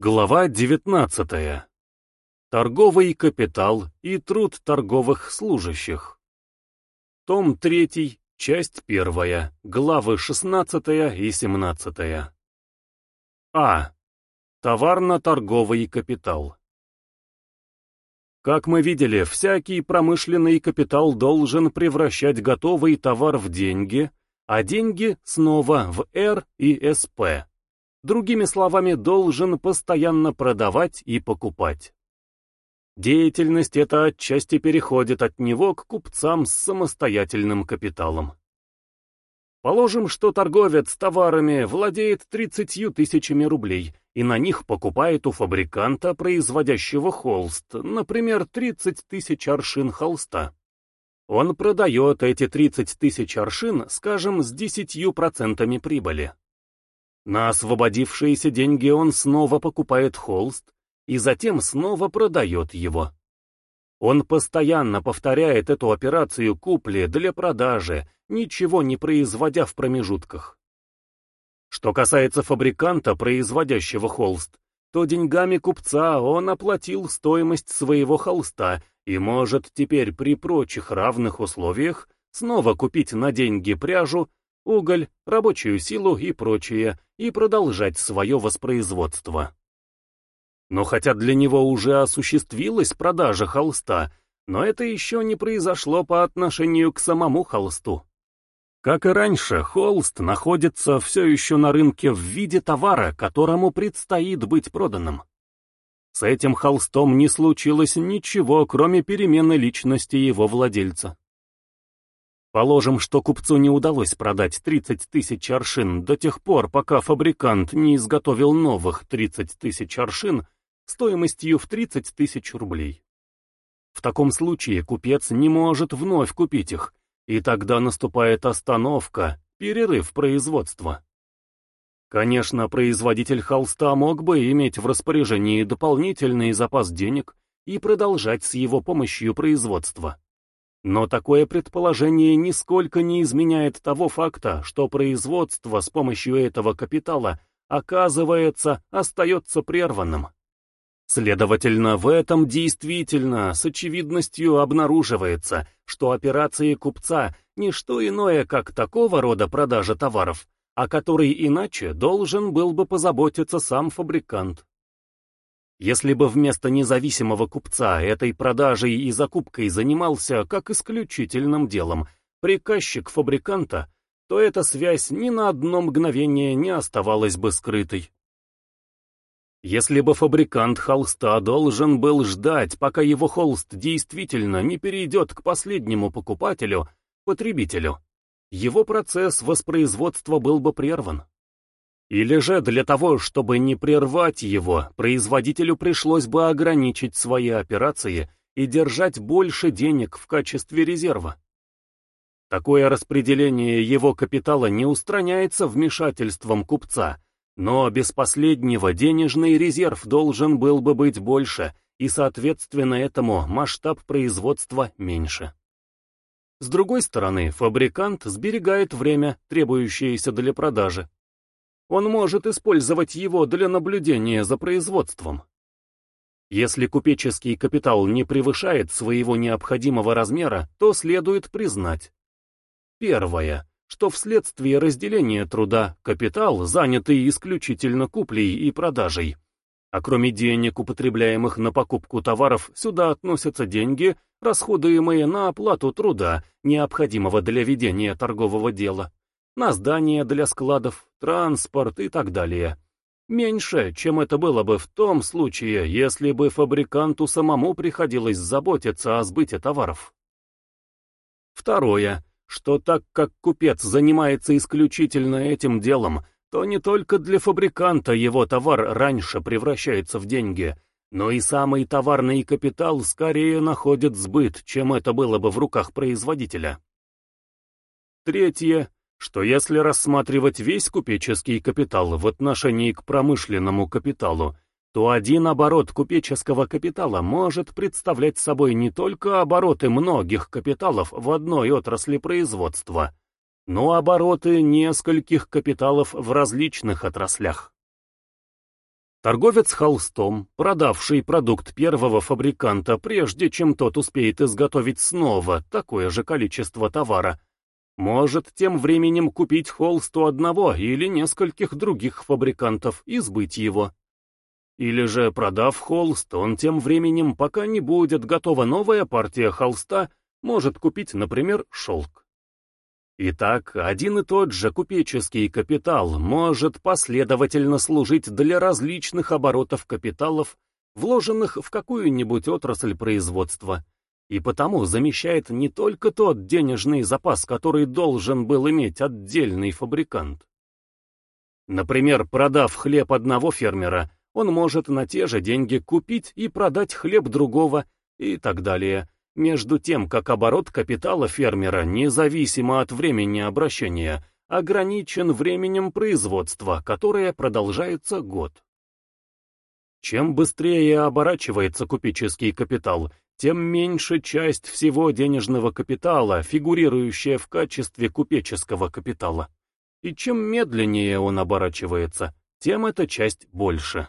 Глава 19. Торговый капитал и труд торговых служащих. Том 3, часть 1, главы 16 и 17. А. Товарно-торговый капитал. Как мы видели, всякий промышленный капитал должен превращать готовый товар в деньги, а деньги снова в Р и СП. Другими словами, должен постоянно продавать и покупать. Деятельность эта отчасти переходит от него к купцам с самостоятельным капиталом. Положим, что торговец товарами владеет 30 тысячами рублей и на них покупает у фабриканта, производящего холст, например, 30 тысяч аршин холста. Он продает эти 30 тысяч аршин, скажем, с 10% прибыли. На освободившиеся деньги он снова покупает холст и затем снова продает его. Он постоянно повторяет эту операцию купли для продажи, ничего не производя в промежутках. Что касается фабриканта, производящего холст, то деньгами купца он оплатил стоимость своего холста и может теперь при прочих равных условиях снова купить на деньги пряжу, уголь, рабочую силу и прочее, и продолжать свое воспроизводство. Но хотя для него уже осуществилась продажа холста, но это еще не произошло по отношению к самому холсту. Как и раньше, холст находится все еще на рынке в виде товара, которому предстоит быть проданным. С этим холстом не случилось ничего, кроме перемены личности его владельца. Положим, что купцу не удалось продать 30 тысяч аршин до тех пор, пока фабрикант не изготовил новых 30 тысяч аршин стоимостью в 30 тысяч рублей. В таком случае купец не может вновь купить их, и тогда наступает остановка, перерыв производства. Конечно, производитель холста мог бы иметь в распоряжении дополнительный запас денег и продолжать с его помощью производство. Но такое предположение нисколько не изменяет того факта, что производство с помощью этого капитала, оказывается, остается прерванным. Следовательно, в этом действительно с очевидностью обнаруживается, что операции купца – не что иное, как такого рода продажа товаров, о которой иначе должен был бы позаботиться сам фабрикант. Если бы вместо независимого купца этой продажей и закупкой занимался как исключительным делом приказчик фабриканта, то эта связь ни на одно мгновение не оставалась бы скрытой. Если бы фабрикант холста должен был ждать, пока его холст действительно не перейдет к последнему покупателю, потребителю, его процесс воспроизводства был бы прерван. Или же для того, чтобы не прервать его, производителю пришлось бы ограничить свои операции и держать больше денег в качестве резерва. Такое распределение его капитала не устраняется вмешательством купца, но без последнего денежный резерв должен был бы быть больше, и соответственно этому масштаб производства меньше. С другой стороны, фабрикант сберегает время, требующееся для продажи он может использовать его для наблюдения за производством. Если купеческий капитал не превышает своего необходимого размера, то следует признать. Первое, что вследствие разделения труда капитал, занятый исключительно куплей и продажей, а кроме денег, употребляемых на покупку товаров, сюда относятся деньги, расходуемые на оплату труда, необходимого для ведения торгового дела на здания для складов, транспорт и так далее. Меньше, чем это было бы в том случае, если бы фабриканту самому приходилось заботиться о сбыте товаров. Второе, что так как купец занимается исключительно этим делом, то не только для фабриканта его товар раньше превращается в деньги, но и самый товарный капитал скорее находит сбыт, чем это было бы в руках производителя. Третье, что если рассматривать весь купеческий капитал в отношении к промышленному капиталу, то один оборот купеческого капитала может представлять собой не только обороты многих капиталов в одной отрасли производства, но обороты нескольких капиталов в различных отраслях. Торговец холстом, продавший продукт первого фабриканта, прежде чем тот успеет изготовить снова такое же количество товара, может тем временем купить холст у одного или нескольких других фабрикантов и сбыть его. Или же, продав холст, он тем временем, пока не будет готова новая партия холста, может купить, например, шелк. Итак, один и тот же купеческий капитал может последовательно служить для различных оборотов капиталов, вложенных в какую-нибудь отрасль производства, и потому замещает не только тот денежный запас, который должен был иметь отдельный фабрикант. Например, продав хлеб одного фермера, он может на те же деньги купить и продать хлеб другого и так далее, между тем как оборот капитала фермера, независимо от времени обращения, ограничен временем производства, которое продолжается год. Чем быстрее оборачивается купеческий капитал, тем меньше часть всего денежного капитала, фигурирующая в качестве купеческого капитала. И чем медленнее он оборачивается, тем эта часть больше.